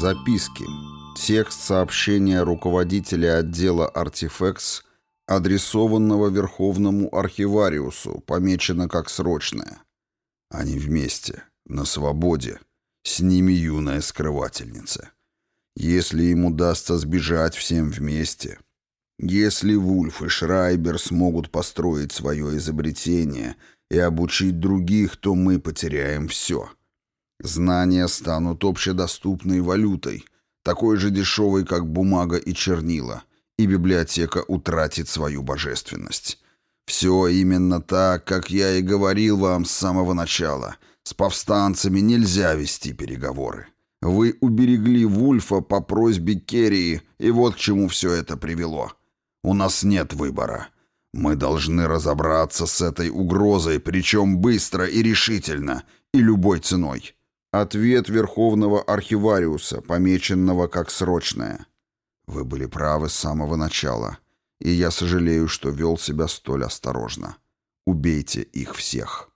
Записки. Текст сообщения руководителя отдела «Артифекс», адресованного Верховному архивариусу, помечено как «срочное». Они вместе, на свободе. С ними юная скрывательница. Если им удастся сбежать всем вместе, если Вульф и Шрайбер смогут построить свое изобретение и обучить других, то мы потеряем все. Знания станут общедоступной валютой, такой же дешевой, как бумага и чернила, и библиотека утратит свою божественность. Все именно так, как я и говорил вам с самого начала. С повстанцами нельзя вести переговоры. Вы уберегли Вульфа по просьбе Керрии, и вот к чему все это привело. У нас нет выбора. Мы должны разобраться с этой угрозой, причем быстро и решительно, и любой ценой. Ответ Верховного Архивариуса, помеченного как срочное. Вы были правы с самого начала, и я сожалею, что вел себя столь осторожно. Убейте их всех.